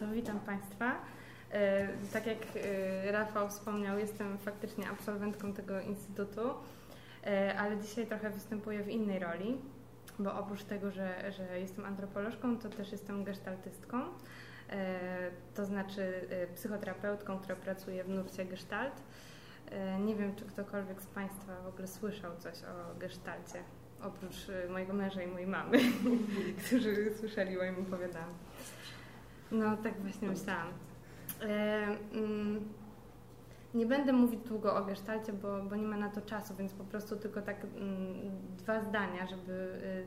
to witam Państwa. E, tak jak e, Rafał wspomniał, jestem faktycznie absolwentką tego instytutu, e, ale dzisiaj trochę występuję w innej roli, bo oprócz tego, że, że jestem antropolożką, to też jestem gestaltystką, to znaczy psychoterapeutką, która pracuje w nurcie gestalt. Nie wiem, czy ktokolwiek z Państwa w ogóle słyszał coś o gestalcie, oprócz mojego męża i mojej mamy, którzy słyszeli moim opowiadaniu. No, tak właśnie myślałam. E, mm, nie będę mówić długo o gestalcie, bo, bo nie ma na to czasu, więc po prostu tylko tak mm, dwa zdania, żeby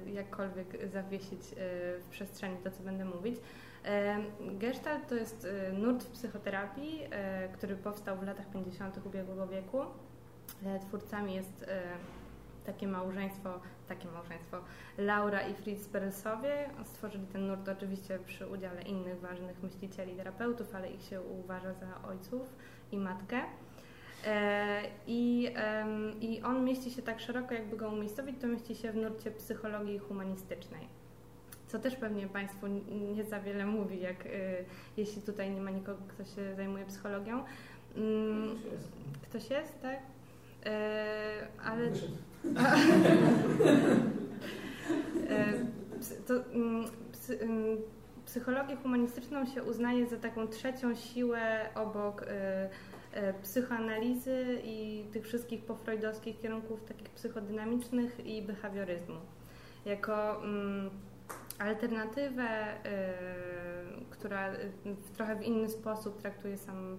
y, jakkolwiek zawiesić y, w przestrzeni to, co będę mówić. E, gestalt to jest y, nurt w psychoterapii, e, który powstał w latach 50. ubiegłego wieku. Twórcami jest takie małżeństwo, takie małżeństwo Laura i Fritz Perelsowie. Stworzyli ten nurt oczywiście przy udziale innych ważnych myślicieli, terapeutów, ale ich się uważa za ojców i matkę. E, I, I on mieści się tak szeroko, jakby go umiejscowić, to mieści się w nurcie psychologii humanistycznej. Co też pewnie Państwu nie za wiele mówi, jak, y, jeśli tutaj nie ma nikogo, kto się zajmuje psychologią. Mm, ktoś jest, tak? E, ale. E, to, mm, mm, psychologię humanistyczną się uznaje za taką trzecią siłę obok e, psychoanalizy i tych wszystkich pofreudowskich kierunków takich psychodynamicznych i behawioryzmu. Jako mm, alternatywę, która w trochę w inny sposób traktuje sam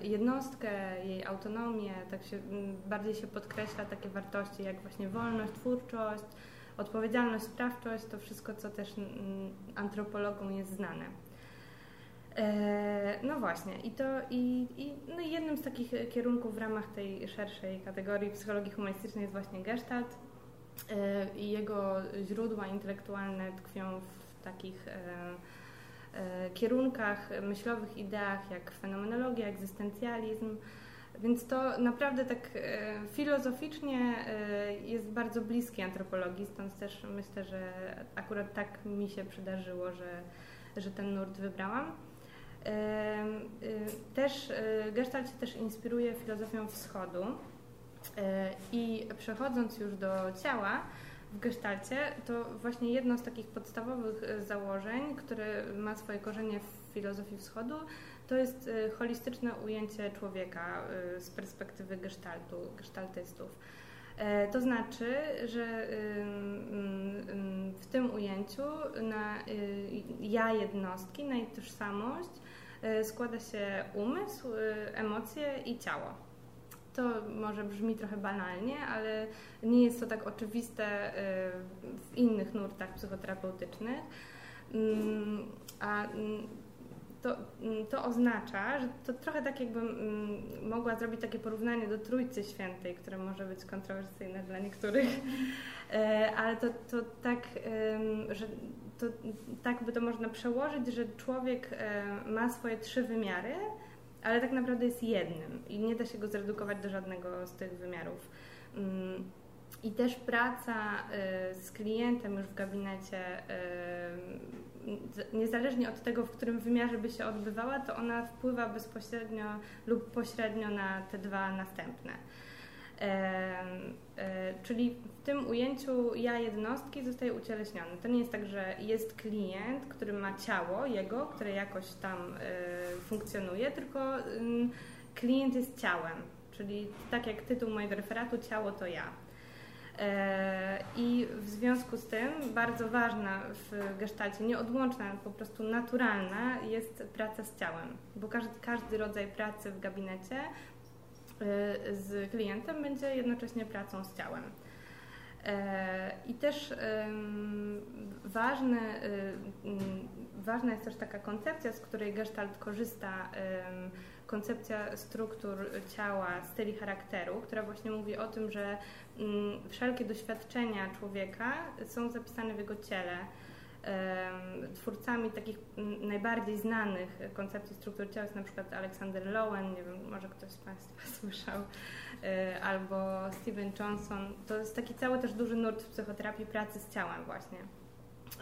y, jednostkę, jej autonomię, tak się, bardziej się podkreśla takie wartości jak właśnie wolność, twórczość, odpowiedzialność, sprawczość, to wszystko, co też antropologom jest znane. E, no właśnie, i to i, i no jednym z takich kierunków w ramach tej szerszej kategorii psychologii humanistycznej jest właśnie Gestalt, E, i jego źródła intelektualne tkwią w takich e, kierunkach, myślowych ideach jak fenomenologia, egzystencjalizm. Więc to naprawdę tak filozoficznie jest bardzo bliskie antropologii, stąd też myślę, że akurat tak mi się przydarzyło, że, że ten nurt wybrałam. Też Gestalt się też inspiruje filozofią wschodu, E, I przechodząc już do ciała w gestalcie, to właśnie jedno z takich podstawowych e, założeń, które ma swoje korzenie w filozofii wschodu, to jest e, holistyczne ujęcie człowieka z perspektywy gestaltu, gestaltystów. To znaczy, że w tym ujęciu na ja jednostki, na jej tożsamość składa się umysł, emocje i ciało. To może brzmi trochę banalnie, ale nie jest to tak oczywiste y, w innych nurtach psychoterapeutycznych. Mm, a mm, to, mm, to oznacza, że to trochę tak jakbym mogła zrobić takie porównanie do Trójcy Świętej, które może być kontrowersyjne dla niektórych, e, ale to, to tak, że to, tak by to można przełożyć, że człowiek e, ma swoje trzy wymiary, ale tak naprawdę jest jednym i nie da się go zredukować do żadnego z tych wymiarów. Mm, I też praca y, z klientem już w gabinecie, y, niezależnie od tego, w którym wymiarze by się odbywała, to ona wpływa bezpośrednio lub pośrednio na te dwa następne. E, czyli w tym ujęciu ja jednostki zostaje ucieleśniony. To nie jest tak, że jest klient, który ma ciało jego, które jakoś tam e, funkcjonuje, tylko klient jest ciałem. Czyli tak jak tytuł mojego referatu, ciało to ja. E, I w związku z tym bardzo ważna w gestalcie, nieodłączna, po prostu naturalna jest praca z ciałem, bo każdy, każdy rodzaj pracy w gabinecie z klientem będzie jednocześnie pracą z ciałem. E, I też ważne, ważna jest też taka koncepcja, z której Gestalt korzysta, koncepcja struktur ciała, styli charakteru, która właśnie mówi o tym, że wszelkie doświadczenia człowieka są zapisane w jego ciele Twórcami takich najbardziej znanych koncepcji struktur ciała jest na przykład Alexander Lowen, nie wiem, może ktoś z Państwa słyszał, e, albo Steven Johnson. To jest taki cały też duży nurt w psychoterapii pracy z ciałem właśnie.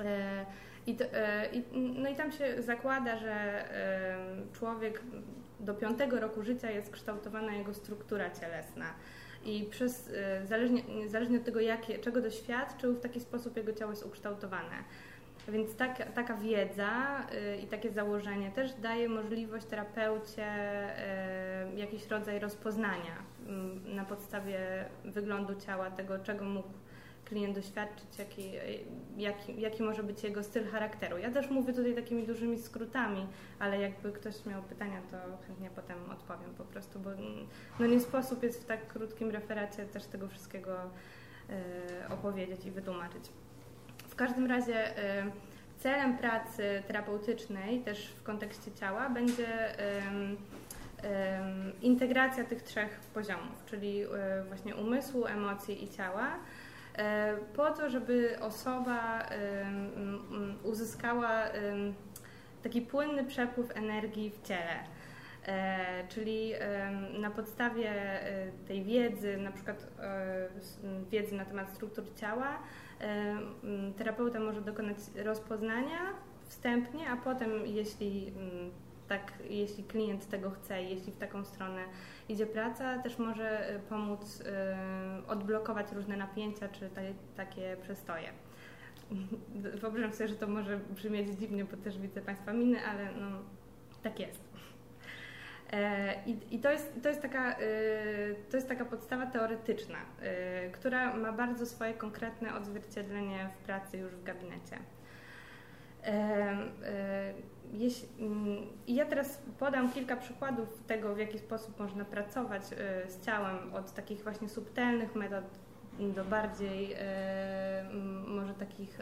E, I, to, i, no i tam się zakłada, że człowiek do piątego roku życia jest kształtowana jego struktura cielesna. I przez, zależnie, zależnie od tego, jakie, czego doświadczył, w taki sposób jego ciało jest ukształtowane. Więc tak, taka wiedza y, i takie założenie też daje możliwość terapeucie y, jakiś rodzaj rozpoznania y, na podstawie wyglądu ciała, tego czego mógł klient doświadczyć, jaki, jaki, jaki może być jego styl charakteru. Ja też mówię tutaj takimi dużymi skrótami, ale jakby ktoś miał pytania, to chętnie potem odpowiem po prostu, bo no nie sposób jest w tak krótkim referacie też tego wszystkiego y, opowiedzieć i wytłumaczyć. W każdym razie y, celem pracy terapeutycznej też w kontekście ciała będzie integracja tych trzech poziomów, czyli y, właśnie umysłu, emocji i ciała, y, po to, żeby osoba uzyskała taki płynny przepływ energii w ciele. Czyli na podstawie tej wiedzy, na przykład wiedzy na temat struktur ciała, terapeuta może dokonać rozpoznania wstępnie, a potem jeśli tak, jeśli klient tego chce, jeśli w taką stronę idzie praca, też może e, pomóc odblokować różne napięcia czy takie przestoje. Wyobrażam sobie, że to może brzmieć dziwnie, bo też widzę Państwa miny, ale no, tak jest. E, I, I, to, jest, to, jest taka, e, to jest taka podstawa teoretyczna, e, która ma bardzo swoje konkretne odzwierciedlenie w pracy już w gabinecie. Mm, ja teraz podam kilka przykładów tego, w jaki sposób można pracować z ciałem, od takich właśnie subtelnych metod do bardziej może takich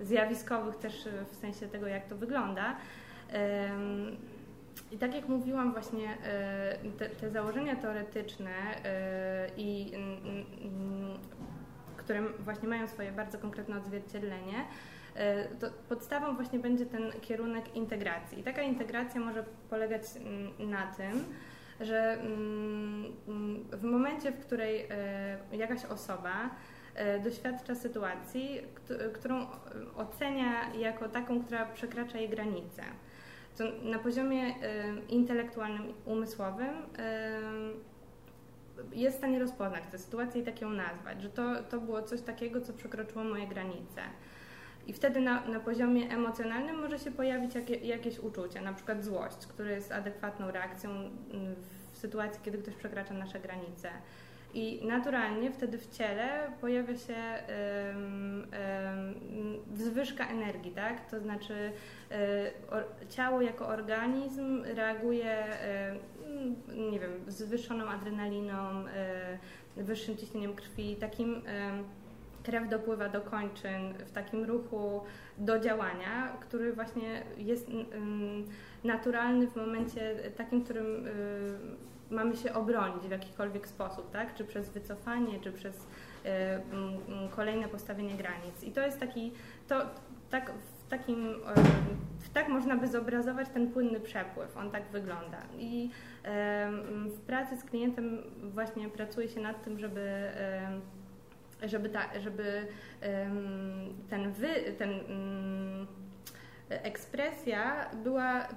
zjawiskowych też w sensie tego, jak to wygląda. I tak jak mówiłam właśnie, e, te, te założenia teoretyczne e, i które właśnie mają swoje bardzo konkretne odzwierciedlenie, e, to podstawą właśnie będzie ten kierunek integracji. I taka integracja może polegać na tym, że w momencie, w której jakaś osoba doświadcza sytuacji, którą ocenia jako taką, która przekracza jej granice to na poziomie intelektualnym, umysłowym jest w stanie rozpoznać tę sytuację i tak ją nazwać, że to, to było coś takiego, co przekroczyło moje granice. I wtedy na, na poziomie emocjonalnym może się pojawić jakie, jakieś uczucie, na przykład złość, która jest adekwatną reakcją w sytuacji, kiedy ktoś przekracza nasze granice. I naturalnie wtedy w ciele pojawia się um, um, wzwyżka energii, tak? To znaczy um, ciało jako organizm reaguje, nie wiem, zwyższoną adrenaliną, wyższym ciśnieniem krwi, takim krew dopływa do kończyn w takim ruchu do działania, który właśnie jest naturalny w momencie takim, którym mamy się obronić w jakikolwiek sposób, tak? Czy przez wycofanie, czy przez e, kolejne postawienie granic. I to jest taki, to, tak, w takim, w tak można by zobrazować ten płynny przepływ, on tak wygląda. I w pracy z klientem właśnie pracuje się nad tym, żeby żeby, ta, żeby ten, wy, ten ekspresja była, e,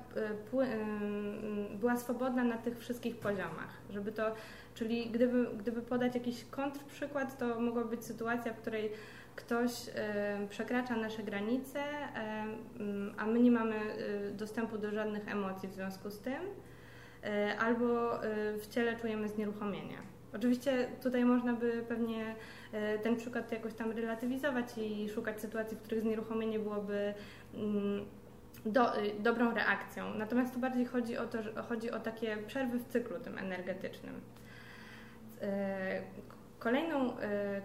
była swobodna na tych wszystkich poziomach, żeby to, czyli gdyby, gdyby podać jakiś kontrprzykład, to mogła być sytuacja, w której ktoś przekracza nasze granice, a my nie mamy e, dostępu do żadnych emocji w związku z tym, e, albo w ciele czujemy znieruchomienie. Oczywiście tutaj można by pewnie ten przykład jakoś tam relatywizować i szukać sytuacji, w których znieruchomienie byłoby Mm, do, y, dobrą reakcją. Natomiast tu bardziej chodzi o to, chodzi o takie przerwy w cyklu tym energetycznym. Y, kolejną, y,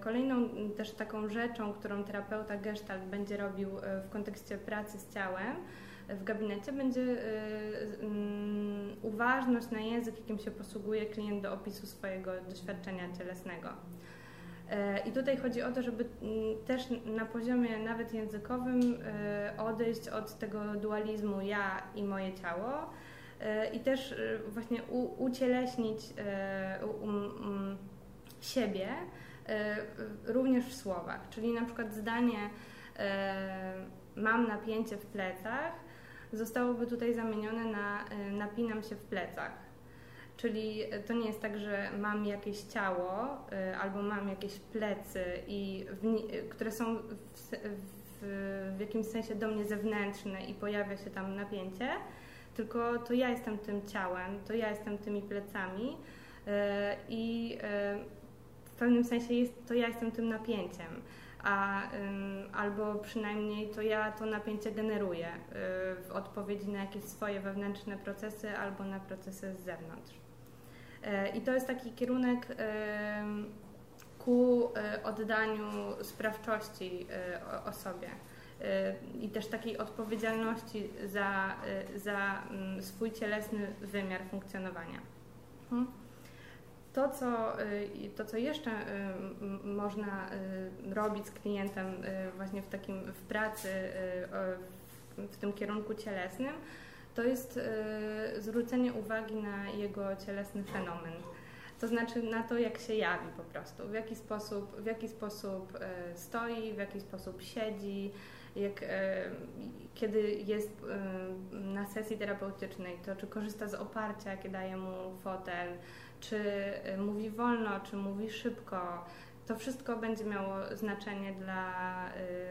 kolejną też taką rzeczą, którą terapeuta Gestalt będzie robił w kontekście pracy z ciałem w gabinecie, będzie mm, uważność na język, jakim się posługuje klient do opisu swojego doświadczenia cielesnego. E, I tutaj chodzi o to, żeby mm, też na poziomie nawet językowym e, odejść od tego dualizmu ja i moje ciało e, i też właśnie ucieleśnić siebie również w słowach. Czyli na przykład zdanie mam napięcie w plecach, zostałoby tutaj zamienione na napinam się w plecach. Czyli to nie jest tak, że mam jakieś ciało albo mam jakieś plecy, i które są w, w, w jakimś sensie do mnie zewnętrzne i pojawia się tam napięcie, tylko to ja jestem tym ciałem, to ja jestem tymi plecami i w pewnym sensie jest, to ja jestem tym napięciem, a, albo przynajmniej to ja to napięcie generuję e, w odpowiedzi na jakieś swoje wewnętrzne procesy albo na procesy z zewnątrz. I to jest taki kierunek ku oddaniu sprawczości osobie i też takiej odpowiedzialności za, za swój cielesny wymiar funkcjonowania. Hmm? To co, y, to, co jeszcze y, można y, robić z klientem właśnie w takim w pracy w tym kierunku cielesnym, to jest zwrócenie uwagi na jego cielesny fenomen. To znaczy na to, jak się jawi po prostu, w jaki sposób, w jaki sposób stoi, w jaki sposób siedzi, jak, kiedy jest na sesji terapeutycznej, to czy korzysta z oparcia, jakie daje mu fotel, czy e, mówi wolno, czy mówi szybko. To wszystko będzie miało znaczenie dla,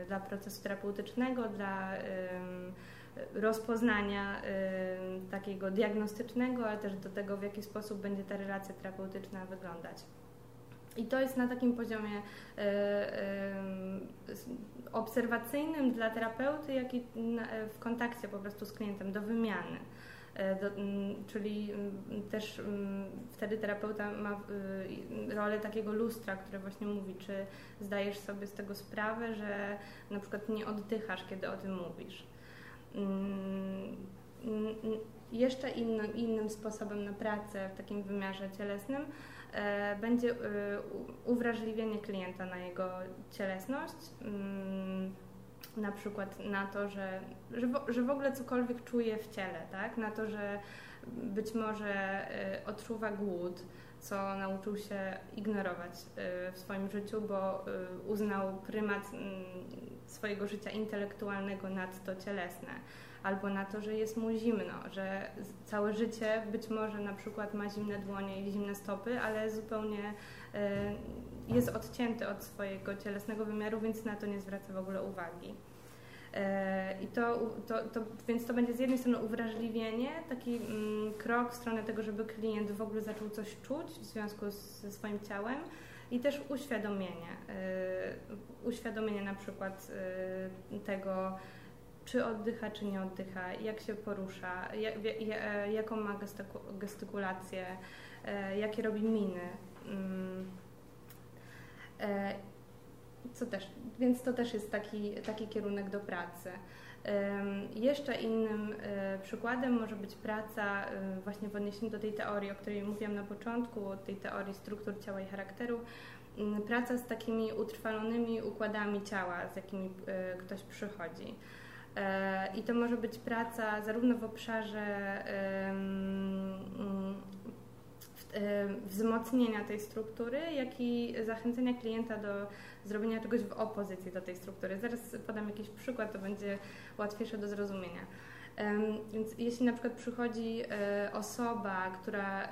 dla procesu terapeutycznego, dla rozpoznania takiego diagnostycznego, ale też do tego, w jaki sposób będzie ta relacja terapeutyczna wyglądać. I to jest na takim poziomie e, obserwacyjnym dla terapeuty, jak i w kontakcie po prostu z klientem, do wymiany. E, do, czyli też wtedy terapeuta ma rolę takiego lustra, które właśnie mówi, czy zdajesz sobie z tego sprawę, że na przykład nie oddychasz, kiedy o tym mówisz. Jeszcze innym, innym sposobem na pracę w takim wymiarze cielesnym E, będzie e, uwrażliwienie klienta na jego cielesność, mm, na przykład na to, że, że, w, że w ogóle cokolwiek czuje w ciele, tak? na to, że być może e, odczuwa głód, co nauczył się ignorować w swoim życiu, bo uznał prymat mm, swojego życia intelektualnego nad to cielesne albo na to, że jest mu zimno, że całe życie być może na przykład ma zimne dłonie i zimne stopy, ale zupełnie jest odcięty od swojego cielesnego wymiaru, więc na to nie zwraca w ogóle uwagi. E, I to, to, to, więc to będzie z jednej strony uwrażliwienie, taki mm, krok w stronę tego, żeby klient w ogóle zaczął coś czuć w związku z, ze swoim ciałem i też uświadomienie. Y, uświadomienie na przykład y, tego, czy oddycha, czy nie oddycha, jak się porusza, jak, jaką ma gestykulację, e, jakie robi miny. Mm. E, co też, więc to też jest taki, taki kierunek do pracy. Jeszcze innym e, przykładem może być praca właśnie w odniesieniu do tej teorii, o której mówiłam na początku, tej teorii struktur ciała i charakteru, mm, praca z takimi utrwalonymi układami ciała, z jakimi ktoś przychodzi. E, I to może być praca zarówno w obszarze wzmocnienia tej struktury, jak i zachęcenia klienta do zrobienia czegoś w opozycji do tej struktury. Zaraz podam jakiś przykład, to będzie łatwiejsze do zrozumienia. Więc jeśli na przykład przychodzi e, osoba, która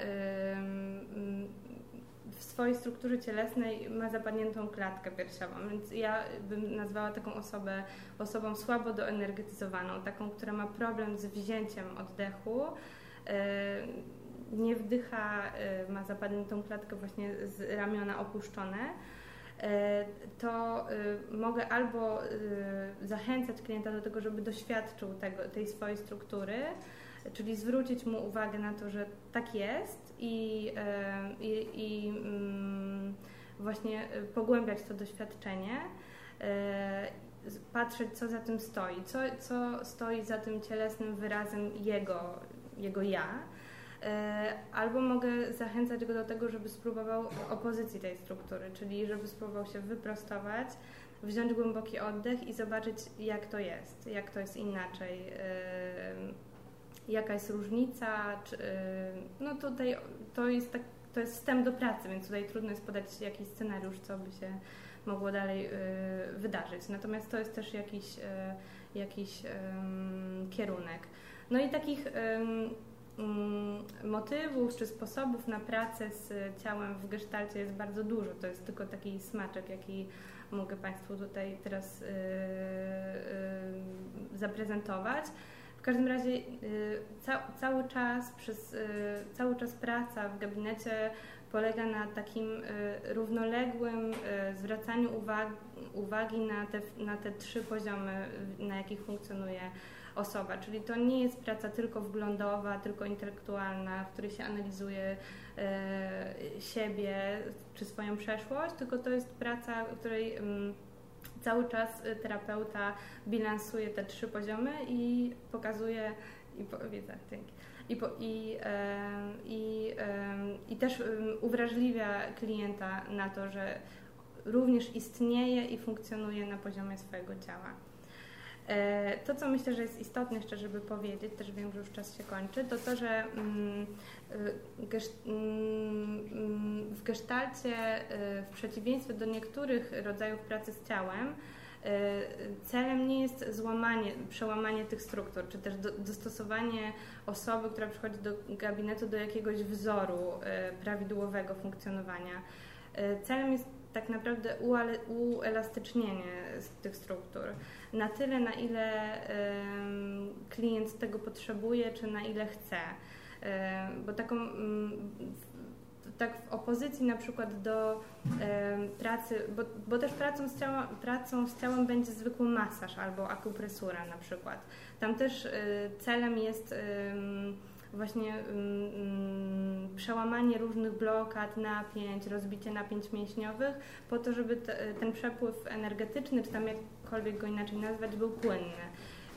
w swojej strukturze cielesnej ma zapadniętą klatkę piersiową, więc ja bym nazwała taką osobę osobą słabo doenergetyzowaną, taką, która ma problem z wzięciem oddechu, nie wdycha, e, ma zapadniętą klatkę właśnie z ramiona opuszczone, e, to mogę albo zachęcać klienta do tego, żeby doświadczył tego, tej swojej struktury, czyli zwrócić mu uwagę na to, że tak jest i, i, i mm, właśnie pogłębiać to doświadczenie, patrzeć, co za tym stoi, co, co stoi za tym cielesnym wyrazem jego, jego ja. E, albo mogę zachęcać go do tego, żeby spróbował opozycji tej struktury, czyli żeby spróbował się wyprostować, wziąć głęboki oddech i zobaczyć, jak to jest, jak to jest inaczej jaka jest różnica, czy, y, no tutaj to jest, tak, to jest wstęp do pracy, więc tutaj trudno jest podać jakiś scenariusz, co by się mogło dalej wydarzyć. Natomiast to jest też jakiś, jakiś kierunek. No i takich motywów czy sposobów na pracę z ciałem w gestalcie jest bardzo dużo. To jest tylko taki smaczek, jaki mogę Państwu tutaj teraz yy, yy, zaprezentować. W każdym razie yy, ca cały czas przez cały czas praca w gabinecie polega na takim równoległym zwracaniu uwagi, uwagi na, te, na te trzy poziomy, na jakich funkcjonuje osoba, czyli to nie jest praca tylko wglądowa, tylko intelektualna, w której się analizuje e, siebie czy swoją przeszłość, tylko to jest praca, w której mm, cały czas terapeuta bilansuje te trzy poziomy i pokazuje i po, widzę, dzięki. I, po, i, i, I też uwrażliwia klienta na to, że również istnieje i funkcjonuje na poziomie swojego ciała. E, to, co myślę, że jest istotne jeszcze, żeby powiedzieć, też wiem, że już czas się kończy, to to, że mm, y, mm, w gestalcie, y, w przeciwieństwie do niektórych rodzajów pracy z ciałem, y, celem nie jest złamanie, przełamanie tych struktur, czy też dostosowanie osoby, która przychodzi do gabinetu do jakiegoś wzoru prawidłowego funkcjonowania. Celem jest tak naprawdę uelastycznienie tych struktur na tyle, na ile klient tego potrzebuje, czy na ile chce. Bo taką mm, tak w opozycji na przykład do pracy, bo, bo też pracą z, ciała, pracą z ciałem będzie zwykły masaż albo akupresura na przykład. Tam też y, celem jest właśnie um, przełamanie różnych blokad, napięć, rozbicie napięć mięśniowych, po to, żeby te, ten przepływ energetyczny, czy tam jakkolwiek go inaczej nazwać, był płynny.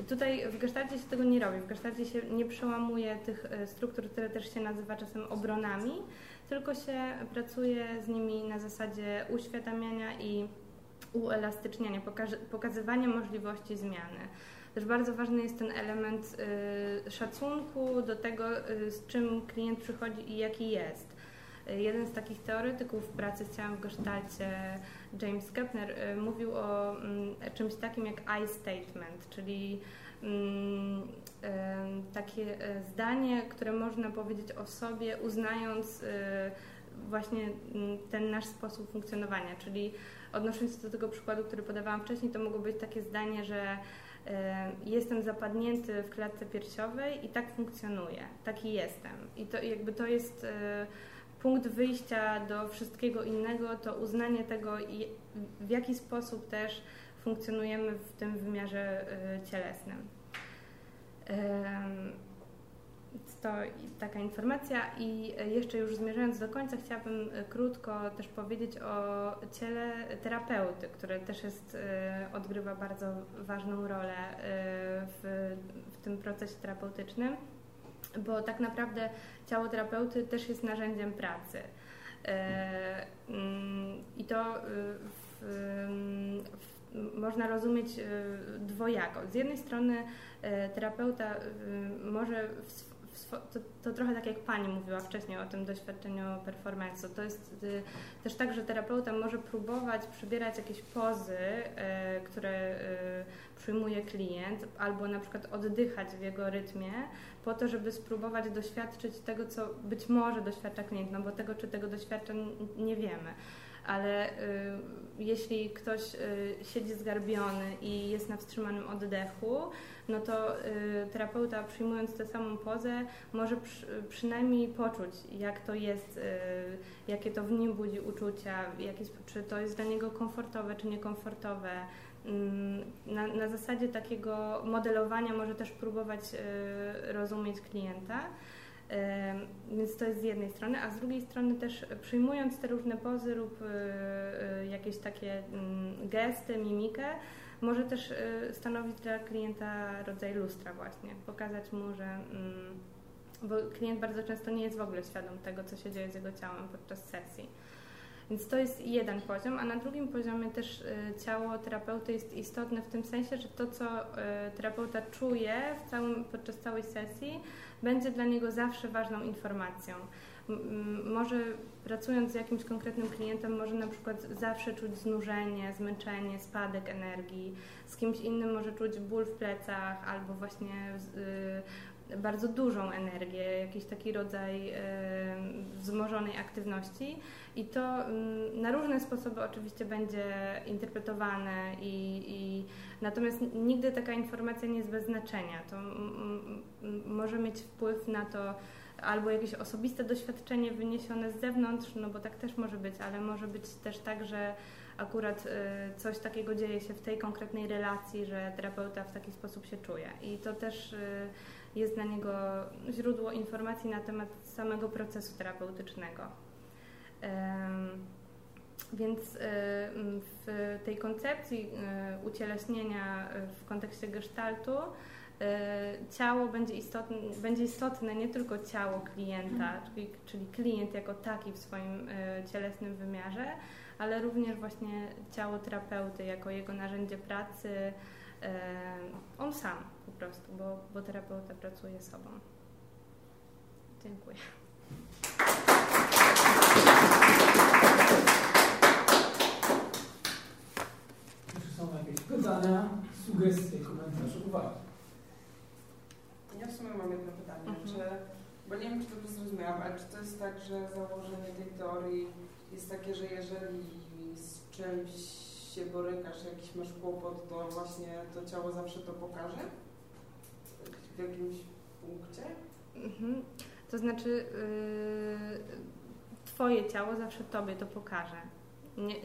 Tutaj w gestalcie się tego nie robi. W gestalcie się nie przełamuje tych e, struktur, które też się nazywa czasem obronami, tylko się pracuje z nimi na zasadzie uświadamiania i uelastyczniania, pokazywania możliwości zmiany. Też bardzo ważny jest ten element y, szacunku do tego, y, z czym klient przychodzi i jaki jest. Y, jeden z takich teoretyków pracy z ciałem w gestalcie, James Kepner, mówił o mm, czymś takim jak I statement, czyli mm, takie zdanie, które można powiedzieć o sobie, uznając właśnie mm, ten nasz sposób funkcjonowania. Czyli odnosząc się do tego przykładu, który podawałam wcześniej, to mogło być takie zdanie, że jestem zapadnięty w klatce piersiowej i tak funkcjonuję, taki jestem. I to jakby to jest e, punkt wyjścia do wszystkiego innego, to uznanie tego, w jaki sposób też funkcjonujemy w tym wymiarze e, to taka informacja i jeszcze już zmierzając do końca chciałabym e, krótko też powiedzieć o ciele terapeuty, które też jest, e, odgrywa bardzo ważną rolę e, w, w tym procesie terapeutycznym, bo tak naprawdę ciało terapeuty też jest narzędziem pracy. Mm, I to w, w, można rozumieć dwojako. Z jednej strony terapeuta może w to, to, trochę tak jak Pani mówiła wcześniej o tym doświadczeniu performance'u. To jest y, też tak, że terapeuta może próbować przybierać jakieś pozy, y, które y, przyjmuje klient, albo na przykład oddychać w jego rytmie, po to, żeby spróbować doświadczyć tego, co być może doświadcza klient, no bo tego, czy tego doświadcza, nie wiemy ale y, jeśli ktoś y, siedzi zgarbiony i jest na wstrzymanym oddechu, no to y, terapeuta przyjmując tę samą pozę może przy, przynajmniej poczuć, jak to jest, jakie to w nim budzi uczucia, czy to jest dla niego komfortowe, czy niekomfortowe. Mm, na, na zasadzie takiego modelowania może też próbować rozumieć klienta. Więc to jest z jednej strony, a z drugiej strony też przyjmując te różne pozy lub y, y, jakieś takie mm, gesty, mimikę, może też y, stanowić dla klienta rodzaj lustra właśnie, pokazać mu, że mm, bo klient bardzo często nie jest w ogóle świadom tego, co się dzieje z jego ciałem podczas sesji. Więc to jest jeden poziom, a na drugim poziomie też ciało terapeuty jest istotne w tym sensie, że to, co terapeuta czuje w całym, podczas całej sesji, będzie dla niego zawsze ważną informacją. może pracując z jakimś konkretnym klientem, może na przykład zawsze czuć znużenie, zmęczenie, spadek energii, z kimś innym może czuć ból w plecach albo właśnie y, bardzo dużą energię, jakiś taki rodzaj wzmożonej aktywności i to y, na różne sposoby oczywiście będzie interpretowane i, i natomiast nigdy taka informacja nie jest bez znaczenia. To może mieć wpływ na to, albo jakieś osobiste doświadczenie wyniesione z zewnątrz, no bo tak też może być, ale może być też tak, że akurat y, coś takiego dzieje się w tej konkretnej relacji, że terapeuta w taki sposób się czuje. I to też y, jest dla niego źródło informacji na temat samego procesu terapeutycznego. Więc y, w tej koncepcji ucieleśnienia w kontekście gestaltu E, ciało będzie istotne, będzie istotne nie tylko ciało klienta, mhm. czyli, czyli klient jako taki w swoim cielesnym wymiarze, ale również właśnie ciało terapeuty jako jego narzędzie pracy, on sam po prostu, bo, bo terapeuta pracuje sobą. Dziękuję. Czy są jakieś pytania, sugestie, komentarze, uwagi? Ja w sumie mam jedno pytanie, mhm. czy, bo nie wiem, czy dobrze zrozumiałam, ale czy to jest tak, że założenie tej teorii jest takie, że jeżeli z czymś się borykasz, jakiś masz kłopot, to właśnie to ciało zawsze to pokaże? W jakimś punkcie? Mhm. To znaczy, yy, Twoje ciało zawsze Tobie to pokaże. Nie, y,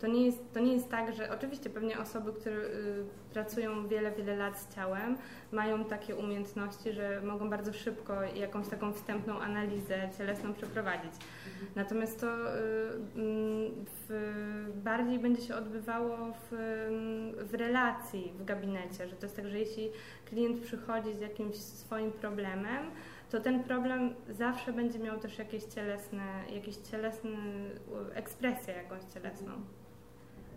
to, nie jest, to nie jest tak, że oczywiście pewnie osoby, które y, pracują wiele, wiele lat z ciałem, mają takie umiejętności, że mogą bardzo szybko jakąś taką wstępną analizę cielesną przeprowadzić. Mhm. Natomiast to y, w, bardziej będzie się odbywało w, w relacji w gabinecie, że to jest tak, że jeśli klient przychodzi z jakimś swoim problemem, to ten problem zawsze będzie miał też jakieś cielesne, jakieś cielesne ekspresję jakąś cielesną.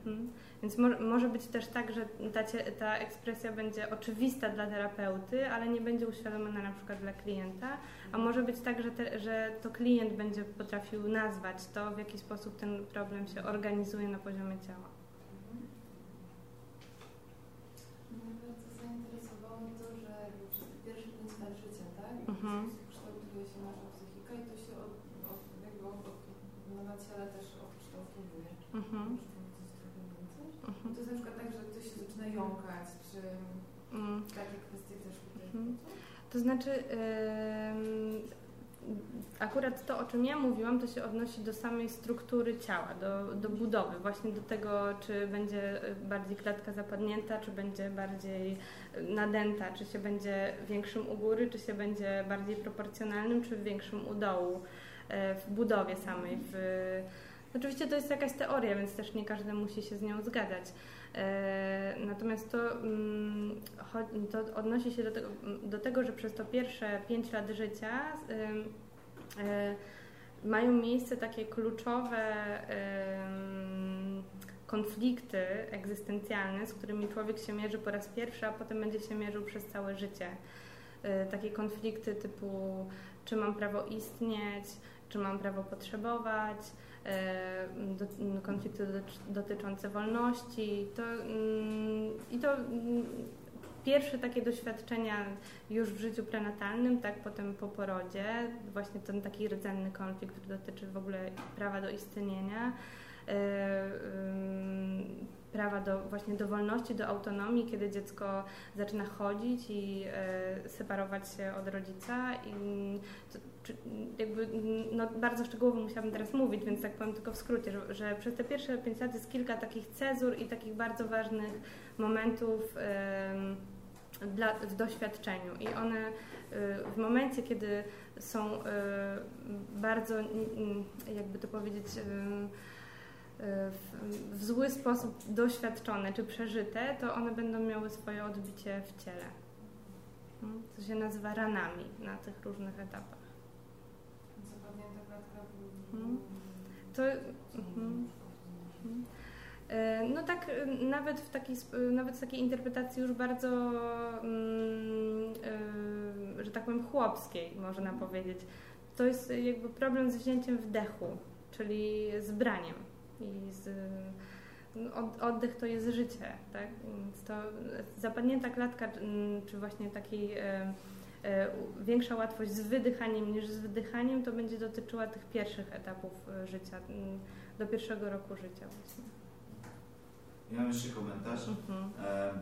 Hmm. Więc mo może być też tak, że ta, ta ekspresja będzie oczywista dla terapeuty, ale nie będzie uświadomiona na przykład dla klienta, a może być tak, że, te, że to klient będzie potrafił nazwać to, w jaki sposób ten problem się organizuje na poziomie ciała. mhm. kształtuje się nasza psychika i to się od, od, jakby od, od, no, na ciele też odkształtuje. Mhm. Mhm. To jest na przykład tak, że ktoś się zaczyna jąkać, czy mm. takie kwestie też tutaj mhm. To znaczy, akurat to, o czym ja mówiłam, to się odnosi do samej struktury ciała, do, do budowy, właśnie do tego, czy będzie bardziej klatka zapadnięta, czy będzie bardziej nadęta, czy się będzie większym u góry, czy się będzie bardziej proporcjonalnym, czy większym u dołu e, w budowie samej. W, oczywiście to jest jakaś teoria, więc też nie każdy musi się z nią zgadzać. E, natomiast to, mm, to odnosi się do tego, do tego, że przez to pierwsze 5 lat życia e, mają miejsce takie kluczowe konflikty egzystencjalne, z którymi człowiek się mierzy po raz pierwszy, a potem będzie się mierzył przez całe życie. Takie konflikty typu, czy mam prawo istnieć, czy mam prawo potrzebować, e, konflikty dotyczące wolności. To, mm, I to mm, pierwsze takie doświadczenia już w życiu prenatalnym, tak potem po porodzie, właśnie ten taki rdzenny konflikt, który dotyczy w ogóle prawa do istnienia e, prawa do, właśnie do wolności, do autonomii, kiedy dziecko zaczyna chodzić i e, separować się od rodzica. I to, czy, jakby, no, bardzo szczegółowo musiałabym teraz mówić, więc tak powiem tylko w skrócie, że, że przez te pierwsze pięć lat jest kilka takich cezur i takich bardzo ważnych momentów e, dla, w doświadczeniu. I one e, w momencie, kiedy są e, bardzo, jakby to powiedzieć, w, w zły sposób doświadczone czy przeżyte, to one będą miały swoje odbicie w ciele. Co się nazywa ranami na tych różnych etapach. Zapadnięta klatka. Hmm? To. Hmm. No tak, e, nawet w, takiej, nawet w takiej interpretacji już bardzo, mm, e, że tak powiem, chłopskiej, można powiedzieć to jest jakby problem z wzięciem wdechu, czyli z braniem i z oddech to jest życie, tak? Więc to zapadnięta klatka, czy właśnie takiej e, e, większa łatwość z wydychaniem niż z wdychaniem, to będzie dotyczyła tych pierwszych etapów e, życia, do pierwszego roku życia właśnie. Ja mam jeszcze komentarz, mhm.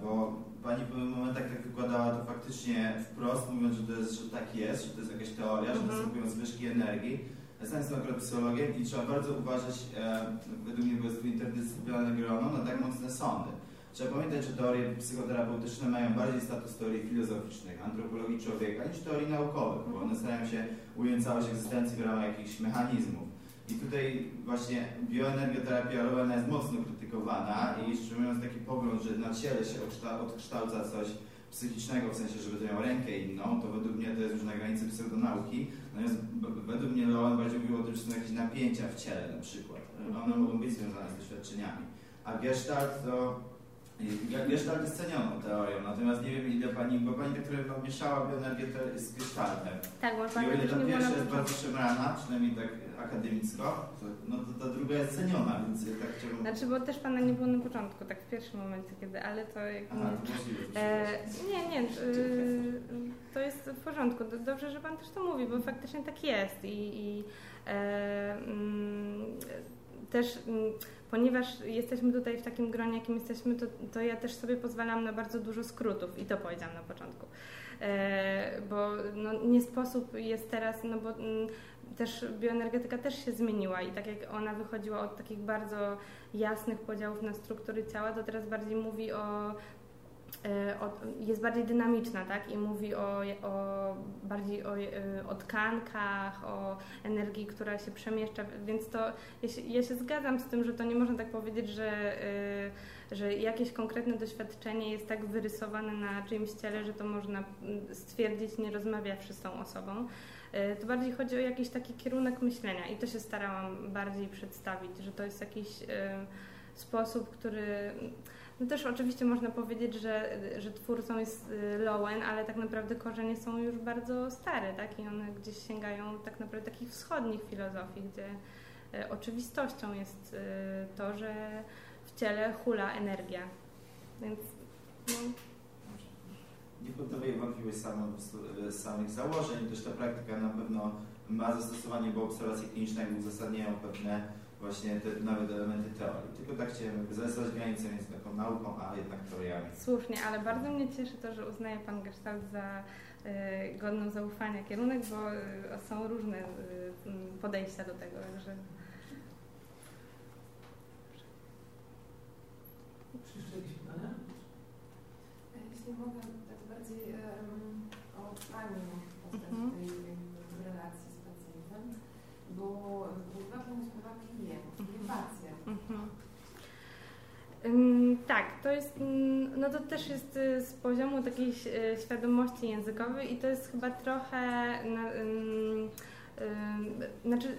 bo Pani w pewnym momentach tak wykładała to faktycznie wprost, mówiąc, że to jest, że tak jest, że to jest jakaś teoria, mhm. że następują zwyżki energii, sam jestem akurat i trzeba bardzo uważać, e, według mnie, bo jest to interdyscyplinarne grono, na tak mocne sądy. Trzeba pamiętać, że teorie psychoterapeutyczne mają bardziej status teorii filozoficznych, antropologii człowieka niż teorii naukowych, bo one starają się ująć całość egzystencji w ramach jakichś mechanizmów. I tutaj właśnie bioenergioterapia robiona jest mocno krytykowana i szczerze mówiąc taki pogląd, że na ciele się odkształca coś psychicznego, w sensie, żeby to miał rękę inną, to według mnie to jest już na granicy pseudonauki. Natomiast według mnie Rowan bardziej mówił o tym, że są jakieś napięcia w ciele na przykład. One mogą być związane z doświadczeniami. A Gestalt to Gestalt jest cenioną teorią, natomiast nie wiem ile pani, bo pani trochę mieszała bioenergię z Gestaltem. Tak, bo pani I o ile ta pierwsza jest bardzo szemrana, przynajmniej tak akademicko, no to ta druga jest ceniona, więc ja tak chciałbym... Znaczy, bo też Pana nie było na początku, tak w pierwszym momencie, kiedy, ale to jak Aha, nie... E, nie, nie, y, to jest w porządku. Dobrze, że Pan też to mówi, bo faktycznie tak jest i, i e, mm, też mm, ponieważ jesteśmy tutaj w takim gronie, jakim jesteśmy, to, to ja też sobie pozwalam na bardzo dużo skrótów i to powiedziałam na początku. E, bo no, nie sposób jest teraz, no bo mm, też bioenergetyka też się zmieniła i tak jak ona wychodziła od takich bardzo jasnych podziałów na struktury ciała, to teraz bardziej mówi o e, jest bardziej dynamiczna, tak? I mówi o, o bardziej o, e, o, tkankach, o energii, która się przemieszcza, więc to ja się, ja się, zgadzam z tym, że to nie można tak powiedzieć, że, że jakieś konkretne doświadczenie jest tak wyrysowane na czyimś ciele, że to można stwierdzić nie rozmawiawszy z tą osobą. E, to bardziej chodzi o jakiś taki kierunek myślenia i to się starałam bardziej przedstawić, że to jest jakiś e, sposób, który no też oczywiście można powiedzieć, że, że twórcą jest e, Lowen, ale tak naprawdę korzenie są już bardzo stare, tak? I one gdzieś sięgają tak naprawdę takich wschodnich filozofii, gdzie oczywistością jest to, że ciele hula energia. Więc no, nie poddaję wątpliwość z samych założeń, też ta praktyka na pewno ma zastosowanie, bo obserwacje kliniczne uzasadniają pewne właśnie te nawet elementy teorii. Tylko tak chciałem zastosować granicę między taką nauką, a jednak teoriami. Słusznie, ale bardzo mnie cieszy to, że uznaje Pan Gestalt za y, godną zaufania kierunek, bo y, są różne y, podejścia do tego, także... Jeszcze jakieś pytania? Jeśli mogę bardziej um, o trwaniu mhm. tej relacji z pacjentem, bo uwagę sprawa klient, nie mhm. pacjent. Mhm. Tak, to jest, no to też jest y, z poziomu takiej y, świadomości językowej i to jest chyba trochę, znaczy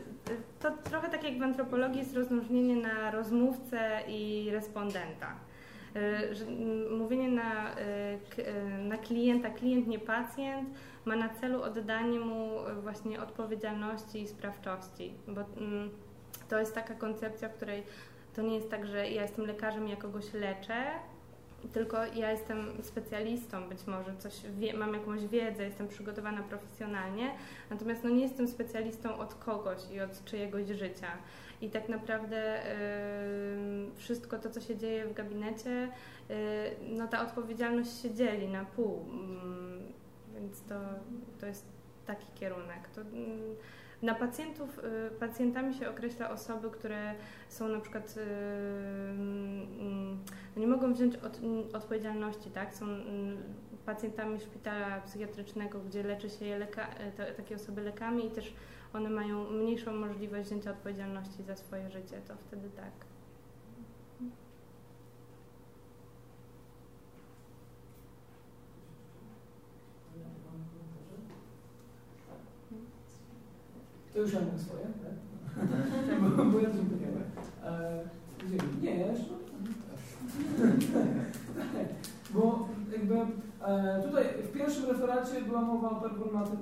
to trochę tak jak w antropologii jest rozróżnienie na rozmówcę i respondenta. E, że mówienie na, e, e, na klienta, klient nie pacjent, ma na celu oddanie mu właśnie odpowiedzialności i sprawczości, bo to jest taka koncepcja, w której to nie jest tak, że ja jestem lekarzem i ja kogoś leczę, tylko ja jestem specjalistą, być może coś wie, mam jakąś wiedzę, jestem przygotowana profesjonalnie, natomiast no nie jestem specjalistą od kogoś i od czyjegoś życia. I tak naprawdę wszystko to, co się dzieje w gabinecie, y, no ta odpowiedzialność się dzieli na pół. Mm, więc to, to jest taki kierunek. To, mm, na pacjentów, y, pacjentami się określa osoby, które są na przykład y, mm, nie mogą wziąć od, odpowiedzialności, tak? Są pacjentami szpitala psychiatrycznego, gdzie leczy się je leka, takie osoby lekami i też one mają mniejszą możliwość wzięcia odpowiedzialności za swoje życie, to wtedy tak. To już ja mam swoje, tak? bo, bo ja zrozumiałem. E, nie, jeszcze? bo jakby e, tutaj w pierwszym referacie była mowa o performatyce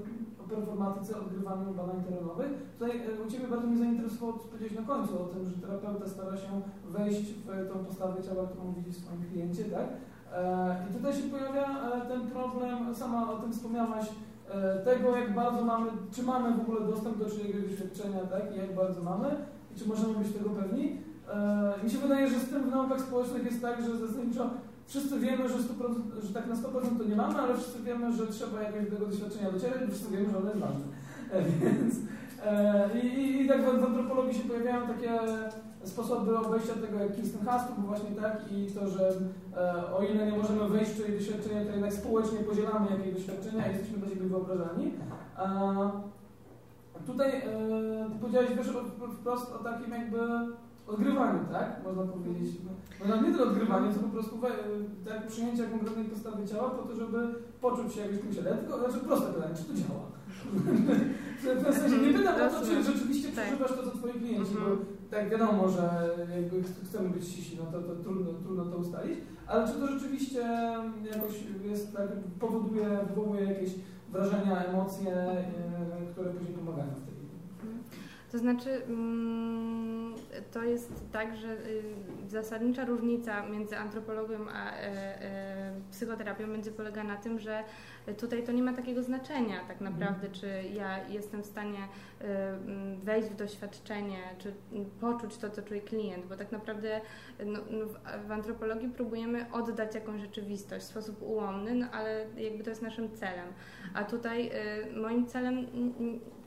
performatyce, odgrywaniu badań terenowych. Tutaj e, u Ciebie bardzo mnie zainteresowało, co powiedziałeś na końcu o tym, że terapeuta stara się wejść w tą postawę ciała, którą widzi w swoim kliencie, tak? I tutaj się pojawia ten problem, sama o tym wspomniałaś, tego jak bardzo mamy, czy mamy w ogóle dostęp do czyjegoś doświadczenia, tak? I jak bardzo mamy, i czy możemy być tego pewni. Mi się wydaje, że z tym w naukach społecznych jest tak, że zasadniczo wszyscy wiemy, że, 100%, że tak na 100% to nie mamy, ale wszyscy wiemy, że trzeba jakiegoś tego doświadczenia docierać, bo wszyscy wiemy, że ono jest ważne. Więc e, i, i, tak w antropologii się pojawiają takie sposoby obejścia tego jak Kingston Hastu, bo właśnie tak i to, że e, o ile nie możemy wejść w czyjeś doświadczenia, to jednak społecznie podzielamy jakieś doświadczenia i jesteśmy do siebie wyobrażani. A tutaj e, powiedziałeś wiesz, wprost o takim jakby odgrywaniu, tak? Można powiedzieć. No, nie tyle odgrywanie, co po prostu tak, przyjęcie konkretnej postawy ciała po to, żeby poczuć się jakimś tym tylko, znaczy proste pytanie, czy to działa? w sensie nie pytam o to, czy rzeczywiście tak. przeżywasz to, co twoi klienci, bo mhm. Tak wiadomo, że jakby chcemy być ściśli, no to, to trudno, trudno to ustalić, ale czy to rzeczywiście jakoś jest tak, powoduje, wywołuje jakieś wrażenia, emocje, e, które później pomagają w tej to znaczy, mm, to jest tak, że y, zasadnicza różnica między antropologią a e, e, psychoterapią będzie polega na tym, że tutaj to nie ma takiego znaczenia tak mhm. naprawdę, czy ja jestem w stanie y, mm, wejść w doświadczenie, czy poczuć to, co czuje klient, bo tak naprawdę no, no w antropologii próbujemy oddać jakąś rzeczywistość w sposób ułomny, no ale jakby to jest naszym celem. A tutaj y, moim celem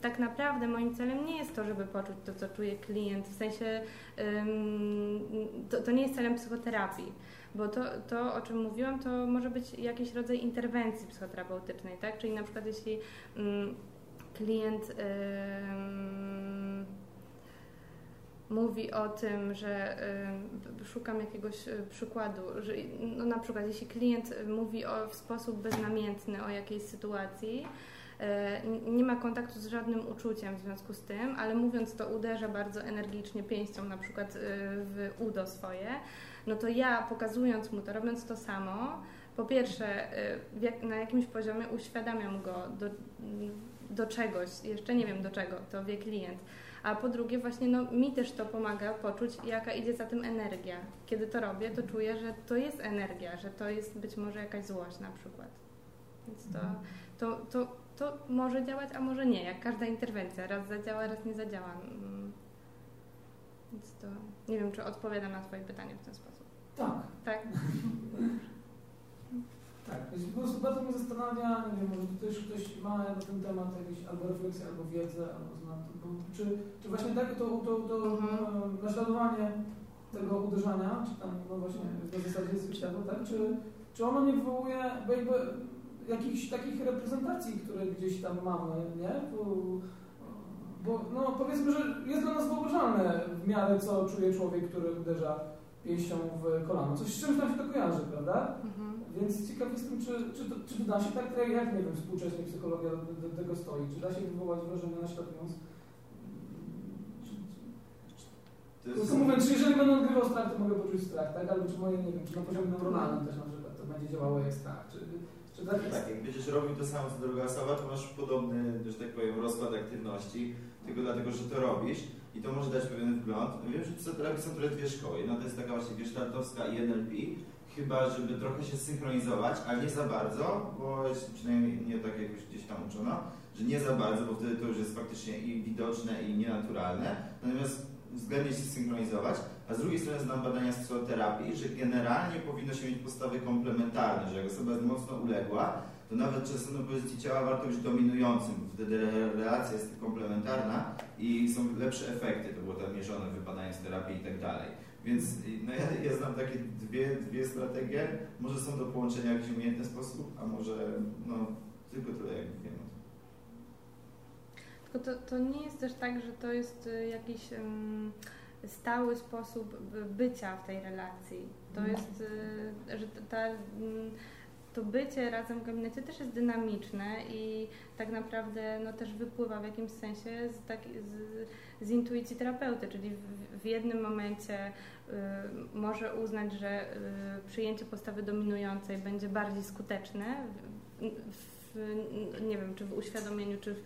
tak naprawdę moim celem nie jest to, żeby poczuć to, co czuje klient, w sensie to, to nie jest celem psychoterapii, bo to, to, o czym mówiłam, to może być jakiś rodzaj interwencji psychoterapeutycznej, tak? Czyli na przykład jeśli klient mówi o tym, że szukam jakiegoś y, przykładu, że no na przykład jeśli klient mówi o, w sposób beznamiętny o jakiejś sytuacji, E, nie ma kontaktu z żadnym uczuciem w związku z tym, ale mówiąc to uderza bardzo energicznie pięścią na przykład e, w udo swoje, no to ja pokazując mu to, robiąc to samo, po pierwsze e, na jakimś poziomie uświadamiam go do, do czegoś, jeszcze nie wiem do czego, to wie klient, a po drugie właśnie no, mi też to pomaga poczuć, jaka idzie za tym energia. Kiedy to robię, to czuję, że to jest energia, że to jest być może jakaś złość na przykład. Więc to, to, to to może działać, a może nie, jak każda interwencja. Raz zadziała, raz nie zadziała. Mm. Więc to nie wiem, czy odpowiadam na Twoje pytanie w ten sposób. Tak. Tak? tak. Po prostu bardzo mnie zastanawia, nie wiem, może ktoś, ktoś ma na ten temat jakieś albo refleksję, albo wiedzę, albo zna, czy, czy właśnie tak to, to, to mhm. naśladowanie tego uderzania, czy tam no właśnie na zasadzie jest tak? Czy, czy ono nie wywołuje, bo jakby jakichś takich reprezentacji, które gdzieś tam mamy, nie? Bo, bo no, powiedzmy, że jest dla nas wyobrażalne w miarę co czuje człowiek, który uderza pięścią w kolano. Coś z czymś nam się to kojarzy, prawda? Mhm. Więc ciekaw jestem, czy, czy, to, czy to da się tak, jak, jak nie wiem, współcześnie psychologia do, do, do, tego stoi. Czy da się wywołać wrażenie naśladując? To jest... mówiąc, czy jeżeli będę odgrywał strach, to mogę poczuć strach, tak? Albo czy moje, nie wiem, czy na poziomie neuronalnym też na przykład to będzie działało jak strach. Czy, tak, tak, jak będziesz robił to samo co druga osoba, to masz podobny, że tak powiem, rozkład aktywności, tylko dlatego, że to robisz i to może dać pewien wgląd. Wiem, że są trochę dwie szkoły. Jedna to jest taka właśnie gestaltowska i NLP, chyba żeby trochę się synchronizować, ale nie za bardzo, bo przynajmniej nie tak jak już gdzieś tam uczono, że nie za bardzo, bo wtedy to już jest faktycznie i widoczne i nienaturalne. Natomiast względnie się synchronizować, a z drugiej strony znam badania z psychoterapii, że generalnie powinno się mieć postawy komplementarne, że jak osoba jest mocno uległa, to nawet czasem na pozycji ciała warto być dominującym, wtedy relacja jest komplementarna i są lepsze efekty, to było tam mierzone w badaniach z terapii i tak dalej. Więc no ja, ja znam takie dwie, dwie strategie, może są do połączenia w jakiś umiejętny sposób, a może no, tylko tyle jak wiem. Tylko to, to nie jest też tak, że to jest y, jakiś stały sposób bycia w tej relacji. To mhm. jest, y, że ta, mm, to bycie razem w gabinecie też jest dynamiczne i tak naprawdę no, też wypływa w jakimś sensie z, tak, z, z intuicji terapeuty, czyli w, w jednym momencie y, może uznać, że y, przyjęcie postawy dominującej będzie bardziej skuteczne w, w nie wiem, czy w uświadomieniu, czy w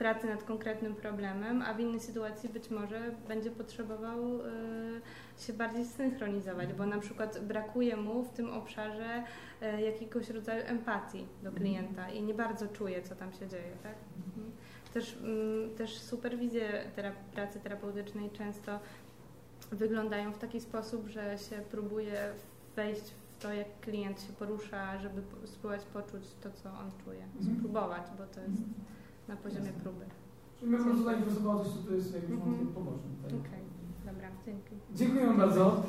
pracy nad konkretnym problemem, a w innej sytuacji być może będzie potrzebował y, się bardziej synchronizować, bo na przykład brakuje mu w tym obszarze y, jakiegoś rodzaju empatii do klienta i nie bardzo czuje, co tam się dzieje, tak? Mhm. Też, mm, też superwizje terap pracy terapeutycznej często wyglądają w taki sposób, że się próbuje wejść w to, jak klient się porusza, żeby spróbować poczuć to, co on czuje. Mhm. Spróbować, bo to jest na poziomie próby. Czyli po prostu zainteresowało coś, co tu jest jakimś Mhm. wątkiem pobocznym. Tak? Okej, dobra, dzięki. Dziękuję bardzo.